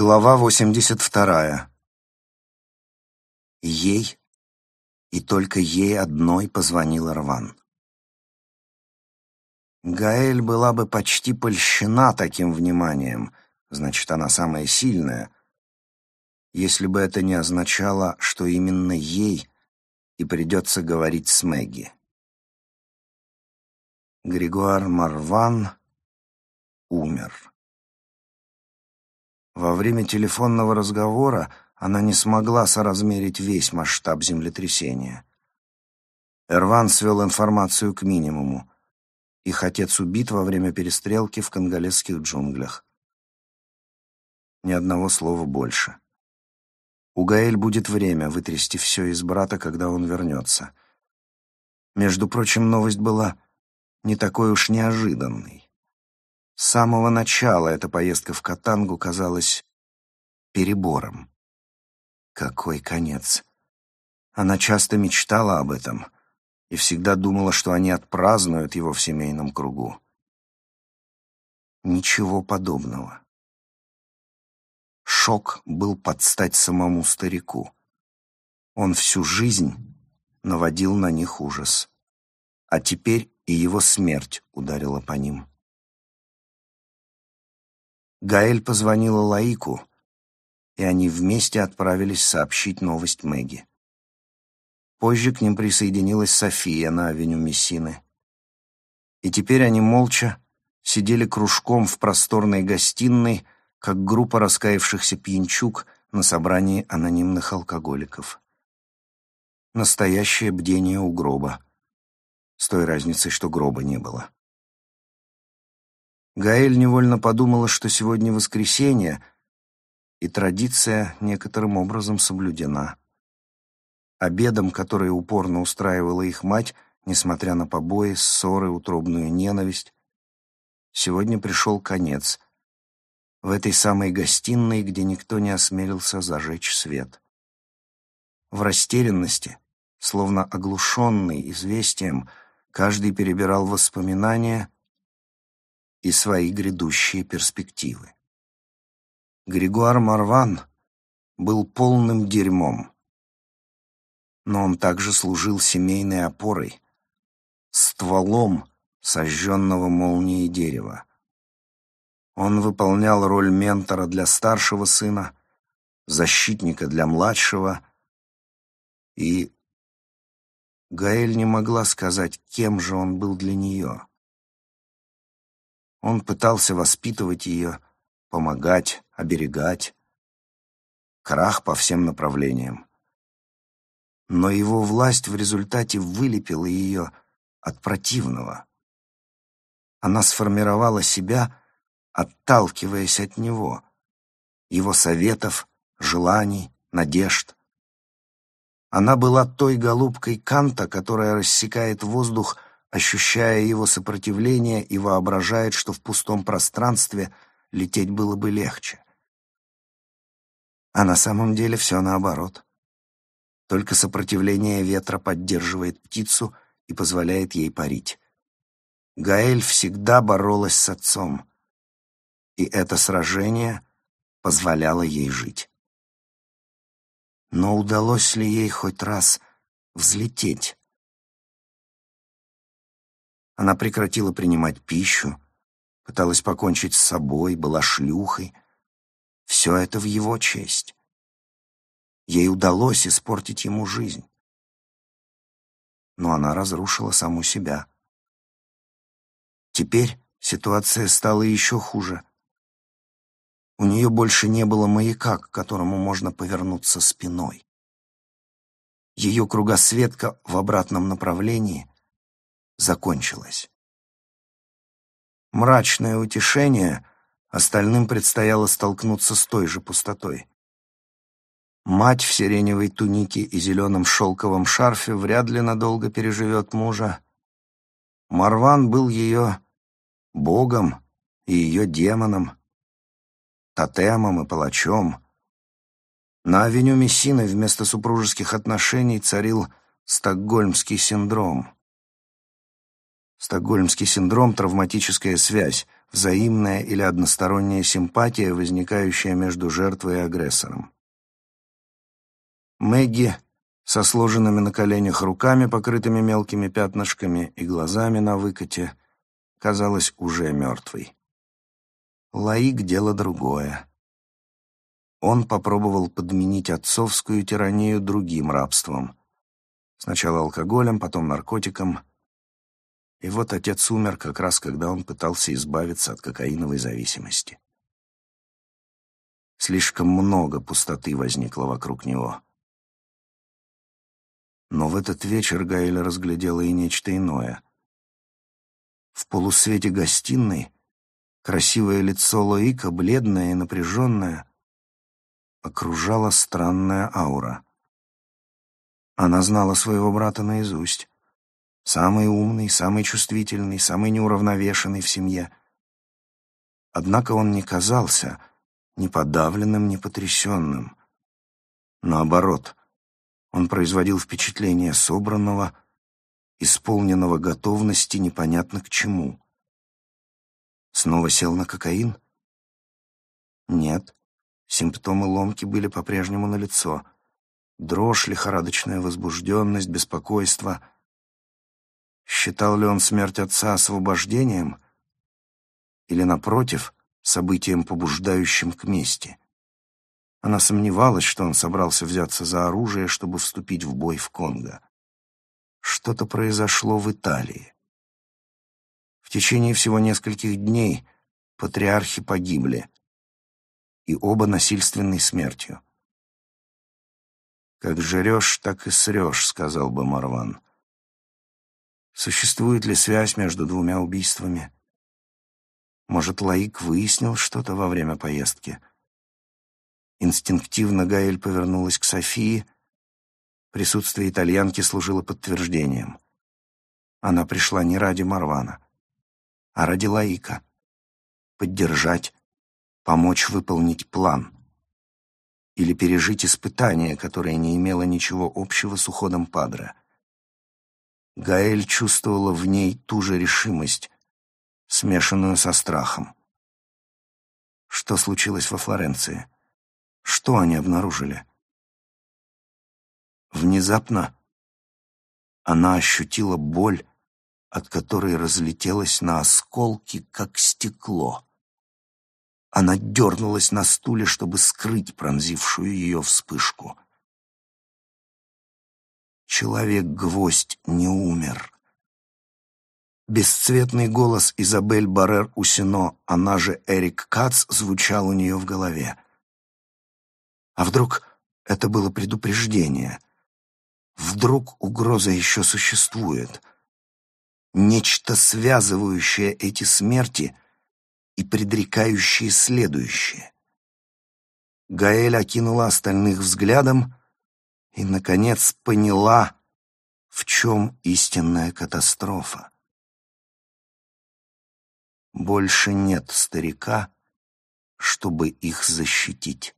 Глава 82. Ей, и только ей одной позвонил Рван. Гаэль была бы почти польщена таким вниманием, значит, она самая сильная, если бы это не означало, что именно ей и придется говорить с Мэгги. Григуар Марван умер. Во время телефонного разговора она не смогла соразмерить весь масштаб землетрясения. Эрван свел информацию к минимуму. Их отец убит во время перестрелки в конголезских джунглях. Ни одного слова больше. У Гаэль будет время вытрясти все из брата, когда он вернется. Между прочим, новость была не такой уж неожиданной. С самого начала эта поездка в Катангу казалась перебором. Какой конец! Она часто мечтала об этом и всегда думала, что они отпразднуют его в семейном кругу. Ничего подобного. Шок был под стать самому старику. Он всю жизнь наводил на них ужас. А теперь и его смерть ударила по ним. Гаэль позвонила Лаику, и они вместе отправились сообщить новость Мэгги. Позже к ним присоединилась София на авеню Мессины. И теперь они молча сидели кружком в просторной гостиной, как группа раскаявшихся пьянчук на собрании анонимных алкоголиков. Настоящее бдение у гроба, с той разницей, что гроба не было. Гаэль невольно подумала, что сегодня воскресенье, и традиция некоторым образом соблюдена. Обедом, который упорно устраивала их мать, несмотря на побои, ссоры, утробную ненависть, сегодня пришел конец. В этой самой гостиной, где никто не осмелился зажечь свет. В растерянности, словно оглушенный известием, каждый перебирал воспоминания — и свои грядущие перспективы. Григуар Марван был полным дерьмом, но он также служил семейной опорой, стволом сожженного молнией дерева. Он выполнял роль ментора для старшего сына, защитника для младшего, и Гаэль не могла сказать, кем же он был для нее. Он пытался воспитывать ее, помогать, оберегать. Крах по всем направлениям. Но его власть в результате вылепила ее от противного. Она сформировала себя, отталкиваясь от него, его советов, желаний, надежд. Она была той голубкой Канта, которая рассекает воздух ощущая его сопротивление и воображает, что в пустом пространстве лететь было бы легче. А на самом деле все наоборот. Только сопротивление ветра поддерживает птицу и позволяет ей парить. Гаэль всегда боролась с отцом, и это сражение позволяло ей жить. Но удалось ли ей хоть раз взлететь? Она прекратила принимать пищу, пыталась покончить с собой, была шлюхой. Все это в его честь. Ей удалось испортить ему жизнь. Но она разрушила саму себя. Теперь ситуация стала еще хуже. У нее больше не было маяка, к которому можно повернуться спиной. Ее кругосветка в обратном направлении закончилось. Мрачное утешение, остальным предстояло столкнуться с той же пустотой. Мать в сиреневой тунике и зеленом шелковом шарфе вряд ли надолго переживет мужа. Марван был ее богом и ее демоном, тотемом и палачом. На авеню Мессины вместо супружеских отношений царил стокгольмский синдром. Стокгольмский синдром — травматическая связь, взаимная или односторонняя симпатия, возникающая между жертвой и агрессором. Мэгги со сложенными на коленях руками, покрытыми мелкими пятнышками, и глазами на выкате, казалась уже мертвой. Лаик — дело другое. Он попробовал подменить отцовскую тиранию другим рабством. Сначала алкоголем, потом наркотиком. И вот отец умер как раз, когда он пытался избавиться от кокаиновой зависимости. Слишком много пустоты возникло вокруг него. Но в этот вечер Гаэля разглядела и нечто иное. В полусвете гостиной красивое лицо Лоика, бледное и напряженное, окружала странная аура. Она знала своего брата наизусть. Самый умный, самый чувствительный, самый неуравновешенный в семье. Однако он не казался ни подавленным, ни потрясенным. Наоборот, он производил впечатление собранного, исполненного готовности непонятно к чему. Снова сел на кокаин? Нет. Симптомы ломки были по-прежнему налицо. Дрожь, лихорадочная возбужденность, беспокойство. Считал ли он смерть отца освобождением? Или, напротив, событием, побуждающим к мести? Она сомневалась, что он собрался взяться за оружие, чтобы вступить в бой в Конго. Что-то произошло в Италии. В течение всего нескольких дней патриархи погибли, и оба насильственной смертью. «Как жрешь, так и срешь», — сказал бы Марван. Существует ли связь между двумя убийствами? Может, Лаик выяснил что-то во время поездки? Инстинктивно Гаэль повернулась к Софии. Присутствие итальянки служило подтверждением. Она пришла не ради Марвана, а ради Лаика. Поддержать, помочь выполнить план. Или пережить испытание, которое не имело ничего общего с уходом Падре. Гаэль чувствовала в ней ту же решимость, смешанную со страхом. Что случилось во Флоренции? Что они обнаружили? Внезапно она ощутила боль, от которой разлетелась на осколки, как стекло. Она дернулась на стуле, чтобы скрыть пронзившую ее вспышку. Человек-гвоздь не умер. Бесцветный голос Изабель Баррер-Усино, она же Эрик Кац, звучал у нее в голове. А вдруг это было предупреждение? Вдруг угроза еще существует? Нечто, связывающее эти смерти и предрекающее следующее. Гаэль окинула остальных взглядом и, наконец, поняла, в чем истинная катастрофа. Больше нет старика, чтобы их защитить.